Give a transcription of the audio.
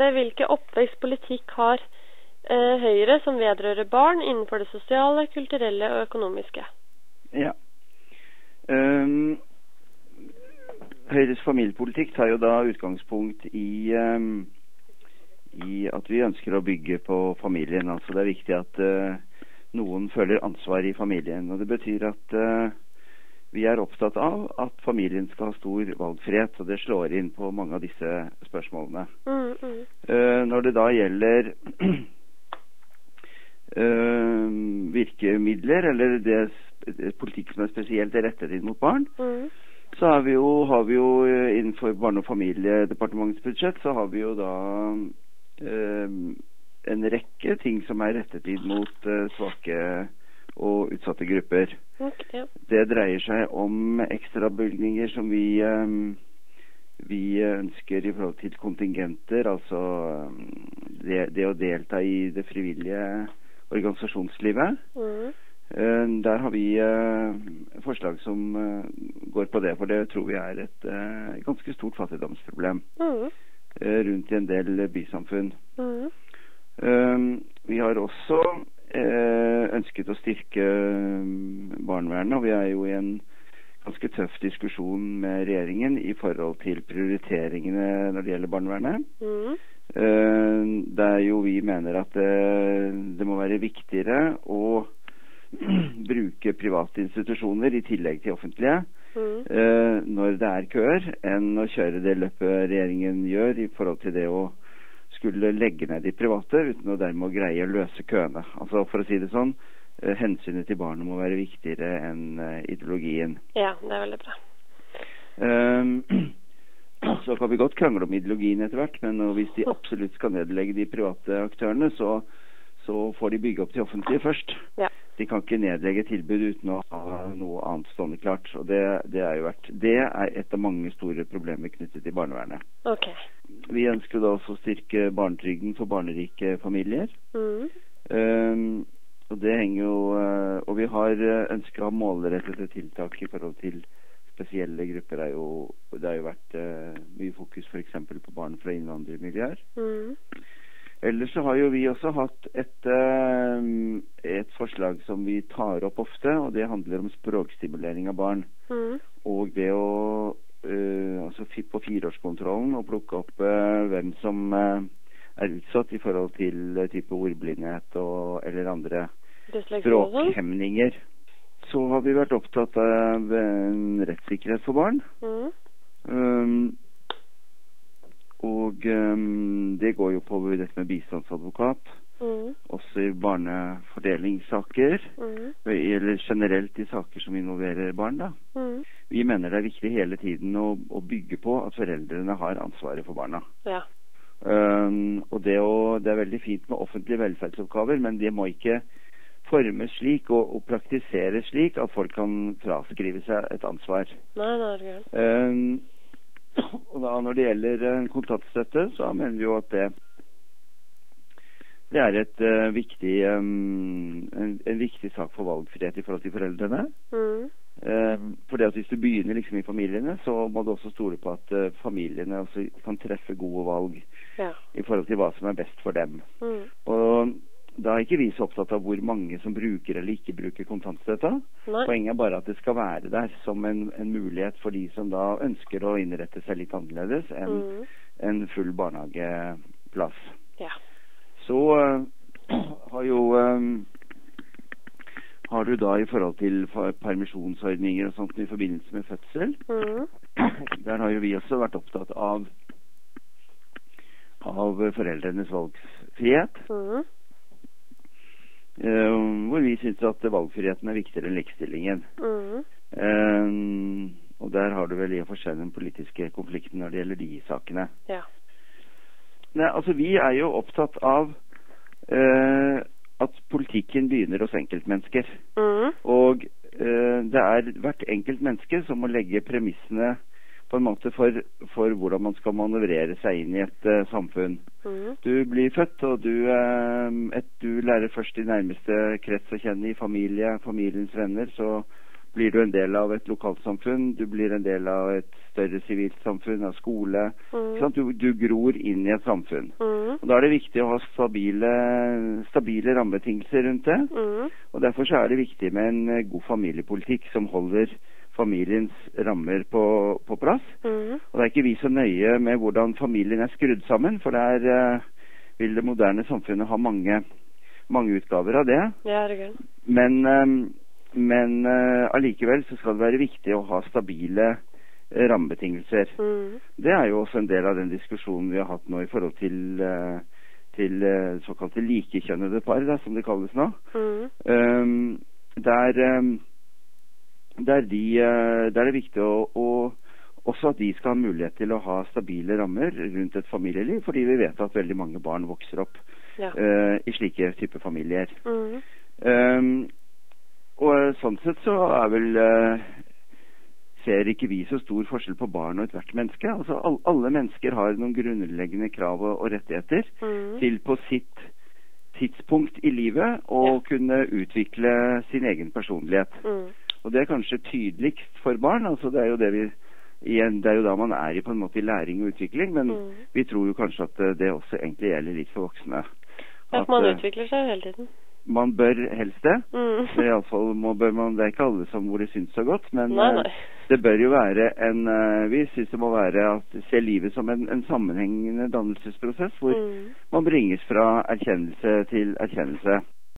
det hvilke oppvekstpolitikk har eh, Høyre som vedrører barn innenfor det sosiale, kulturelle og økonomiske? Ja. Um, Høyres familiepolitikk tar jo da utgangspunkt i, um, i at vi ønsker å bygge på familien. Altså det er viktig at uh, noen føler ansvar i familien. Og det betyr at uh, vi er opptatt av at familien skal ha stor valgfrihet, og det slår inn på mange av disse spørsmålene. Mm, mm. Uh, når det da gjelder uh, virkemidler, eller det politikk som er spesielt rettet inn mot barn, Mm. så har vi jo, har vi jo uh, innenfor Barne- og familiedepartementets budsjett, så har vi jo da en rekke ting som er rettet inn mot svake og utsatte grupper. Det dreier seg om ekstrabevilgninger som vi, eh, vi ønsker i forhold til kontingenter, altså eh, det, det å delta i det frivillige organisasjonslivet. Mm. Eh, Der har vi forslag som eh, går på det, for det tror vi er et eh, ganske stort fattigdomsproblem Mm. eh, rundt i en del bysamfunn. Mm. Vi har også ønsket å styrke um, barnevernet, og vi er jo i en ganske tøff diskusjon med regjeringen i forhold til prioriteringene når det gjelder barnevernet. Mm. Eh, der jo vi mener at det, det må være viktigere å bruke private institusjoner i tillegg til offentlige Mm. eh, når det er køer, enn å kjøre det løpet regjeringen gjør i forhold til det å skulle legge ned de private uten å dermed greie å løse køene. Altså For å si det sånn, eh, hensynet til barnet må være viktigere enn eh, ideologien. Ja, det er veldig bra. Um, så kan vi godt krangle om ideologien etter hvert, men hvis de absolutt skal nedlegge de private aktørene, så, så får de bygge opp de offentlige først. Ja. De kan ikke nedlegge tilbud uten å ha noe annet stående klart. Og det, det, er jo vært, det er et av mange store problemer knyttet til barnevernet. Ok. Vi ønsker da også å styrke barnetrygden for barnerike familier. Mm. Um, og det henger jo eh, Og vi har eh, ønsket å ha målrettede tiltak i forhold til spesielle grupper. Er jo, det har jo vært eh, mye fokus f.eks. på barn fra innvandrermiljøer. Mm. Ellers så har jo vi også hatt et, eh, et forslag som vi tar opp ofte, og det handler om språkstimulering av barn. Mm. Og det å eh, altså på fireårskontrollen å plukke opp eh, hvem som er utsatt i forhold til type ordblindhet og, eller andre sånn? språkhemninger. Så har vi vært opptatt av en rettssikkerhet for barn. Mm. Um, og um, det går jo på dette med bistandsadvokat, Mm. også i barnefordelingssaker. Mm. Eller generelt i saker som involverer barn. da. Mm. Vi mener det er viktig hele tiden å, å bygge på at foreldrene har ansvaret for barna. Ja. Um, og det, å, det er veldig fint med offentlige velferdsoppgaver, men det må ikke formes slik og, og praktiseres slik at folk kan fraskrive seg et ansvar. Nei, nei, det er Um, og da når det gjelder eh, kontantstøtte, så mener vi jo at det det er et uh, viktig, um, en, en viktig sak for valgfrihet i forhold til foreldrene. Mm. Uh, for det at Hvis du begynner liksom i familiene, så må du også stole på at uh, familiene også kan treffe gode valg Ja. i forhold til hva som er best for dem. Mm. Og Da er ikke vi så opptatt av hvor mange som bruker eller ikke bruker kontantstøtta. Nei. Poenget er bare at det skal være der som en, en mulighet for de som da ønsker å innrette seg litt annerledes enn Mm. en full barnehageplass. Ja. Så uh, har jo eh, Har du da i forhold til permisjonsordninger og sånt i forbindelse med fødsel, Mm. der har jo vi også vært opptatt av av foreldrenes valgfrihet. Mm. Eh, hvor vi syns at valgfriheten er viktigere enn likestillingen. Mm. Eh, og der har du vel i og for seg den politiske konflikten når det gjelder de sakene. Ja. Nei, altså Vi er jo opptatt av uh, at politikken begynner hos enkeltmennesker. Mm. Og uh, det er hvert enkelt menneske som må legge premissene på en måte for, for hvordan man skal manøvrere seg inn i et uh, samfunn. Mm. Du blir født, og du, uh, et, du lærer først de nærmeste krets å kjenne i familie, familiens venner. Så blir du en del av et lokalsamfunn, du blir en del av et større sivilt samfunn, av skole. Mm. Du, du, gror inn i et samfunn. Mm. Og Da er det viktig å ha stabile, stabile rammebetingelser rundt det. Mm. Og Derfor så er det viktig med en eh, god familiepolitikk som holder familiens rammer på, på plass. Mm. Og Det er ikke vi så nøye med hvordan familien er skrudd sammen, for der uh, vil det moderne samfunnet ha mange, mange utgaver av det. Ja, herregud. Men, eh, men uh, allikevel så skal det være viktig å ha stabile eh, rammebetingelser. Mm. Det er jo også en del av den diskusjonen vi har hatt nå i forhold til, uh, til eh, såkalte likekjønnede par, da, som det kalles nå. Mm. Um, der, um, der, de, der det er viktig å, å også at de skal ha mulighet til å ha stabile rammer rundt et familieliv, fordi vi vet at veldig mange barn vokser opp Ja. uh, i slike typer familier. Mm. Um, og sånn sett så er vel uh, ser ikke vi så stor forskjell på barn og ethvert menneske. Altså all, Alle mennesker har noen grunnleggende krav og, og rettigheter Mm. til på sitt tidspunkt i livet å Ja. kunne utvikle sin egen personlighet. Mm. Og det er kanskje tydeligst for barn. altså Det er jo det vi igjen, det er jo da man er i på en måte i læring og utvikling, men Mm. vi tror jo kanskje at eh, det også egentlig gjelder litt for voksne. At, at man eh, utvikler seg hele tiden. man bør helst det. Mm. Iallfall må bør man Det er ikke alle som hvor det syns så godt, men Nei, eh, nei. det bør jo være en Vi syns det må være at se livet som en, en sammenhengende dannelsesprosess hvor Mm. man bringes fra erkjennelse til erkjennelse.